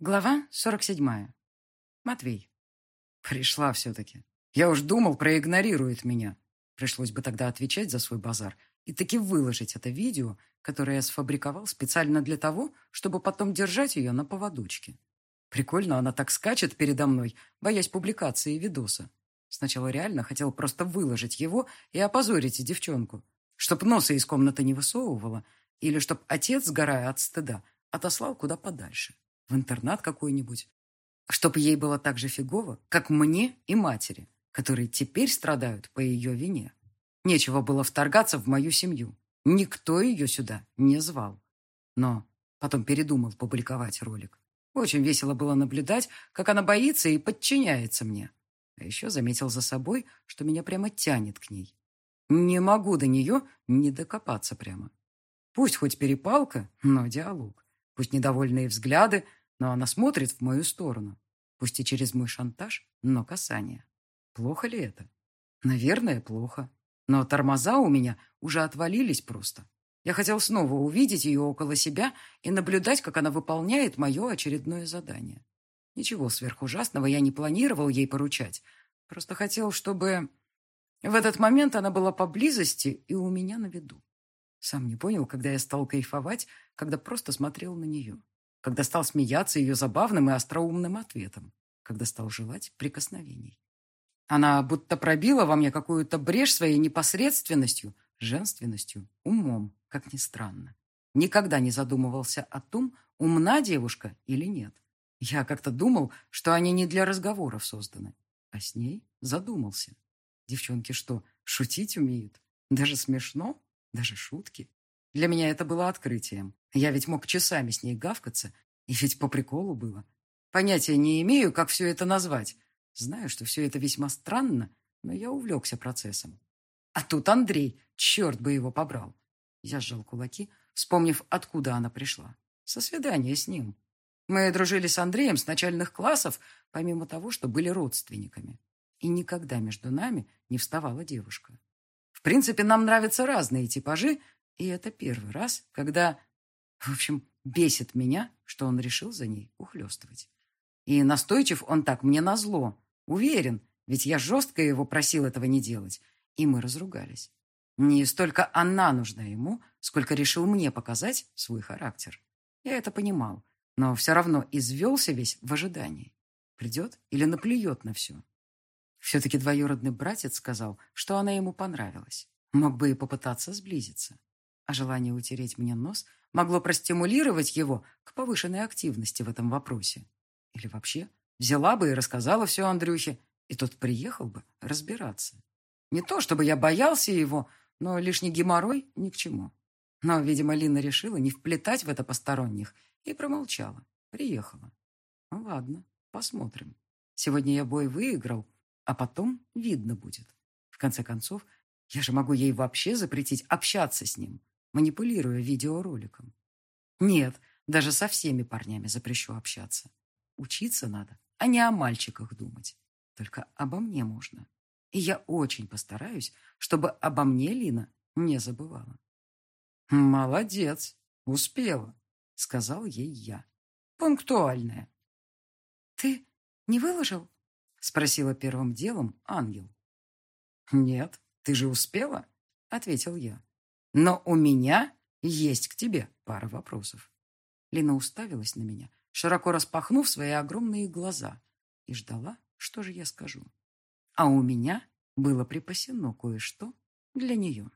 Глава 47. Матвей. Пришла все-таки. Я уж думал, проигнорирует меня. Пришлось бы тогда отвечать за свой базар и таки выложить это видео, которое я сфабриковал специально для того, чтобы потом держать ее на поводочке. Прикольно она так скачет передо мной, боясь публикации видоса. Сначала реально хотел просто выложить его и опозорить девчонку, чтоб носа из комнаты не высовывала, или чтоб отец, сгорая от стыда, отослал куда подальше в интернат какой-нибудь, чтобы ей было так же фигово, как мне и матери, которые теперь страдают по ее вине. Нечего было вторгаться в мою семью. Никто ее сюда не звал. Но потом передумал публиковать ролик. Очень весело было наблюдать, как она боится и подчиняется мне. А еще заметил за собой, что меня прямо тянет к ней. Не могу до нее не докопаться прямо. Пусть хоть перепалка, но диалог. Пусть недовольные взгляды, но она смотрит в мою сторону. Пусть и через мой шантаж, но касание. Плохо ли это? Наверное, плохо. Но тормоза у меня уже отвалились просто. Я хотел снова увидеть ее около себя и наблюдать, как она выполняет мое очередное задание. Ничего сверхужасного я не планировал ей поручать. Просто хотел, чтобы... В этот момент она была поблизости и у меня на виду. Сам не понял, когда я стал кайфовать, когда просто смотрел на нее. Когда стал смеяться ее забавным и остроумным ответом. Когда стал желать прикосновений. Она будто пробила во мне какую-то брешь своей непосредственностью, женственностью, умом, как ни странно. Никогда не задумывался о том, умна девушка или нет. Я как-то думал, что они не для разговоров созданы. А с ней задумался. Девчонки что, шутить умеют? Даже смешно? Даже шутки. Для меня это было открытием. Я ведь мог часами с ней гавкаться, и ведь по приколу было. Понятия не имею, как все это назвать. Знаю, что все это весьма странно, но я увлекся процессом. А тут Андрей, черт бы его побрал. Я сжал кулаки, вспомнив, откуда она пришла. Со свидания с ним. Мы дружили с Андреем с начальных классов, помимо того, что были родственниками. И никогда между нами не вставала девушка принципе, нам нравятся разные типажи, и это первый раз, когда... В общем, бесит меня, что он решил за ней ухлёстывать. И настойчив он так мне назло. Уверен, ведь я жестко его просил этого не делать, и мы разругались. Не столько она нужна ему, сколько решил мне показать свой характер. Я это понимал, но все равно извелся весь в ожидании. Придет или наплюет на все. Все-таки двоюродный братец сказал, что она ему понравилась. Мог бы и попытаться сблизиться. А желание утереть мне нос могло простимулировать его к повышенной активности в этом вопросе. Или вообще взяла бы и рассказала все Андрюхе, и тот приехал бы разбираться. Не то, чтобы я боялся его, но лишний геморрой ни к чему. Но, видимо, Лина решила не вплетать в это посторонних и промолчала. Приехала. Ну ладно, посмотрим. Сегодня я бой выиграл, а потом видно будет. В конце концов, я же могу ей вообще запретить общаться с ним, манипулируя видеороликом. Нет, даже со всеми парнями запрещу общаться. Учиться надо, а не о мальчиках думать. Только обо мне можно. И я очень постараюсь, чтобы обо мне Лина не забывала. «Молодец, успела», — сказал ей я. «Пунктуальная». «Ты не выложил?» Спросила первым делом ангел. «Нет, ты же успела?» Ответил я. «Но у меня есть к тебе пара вопросов». Лина уставилась на меня, широко распахнув свои огромные глаза, и ждала, что же я скажу. А у меня было припасено кое-что для нее.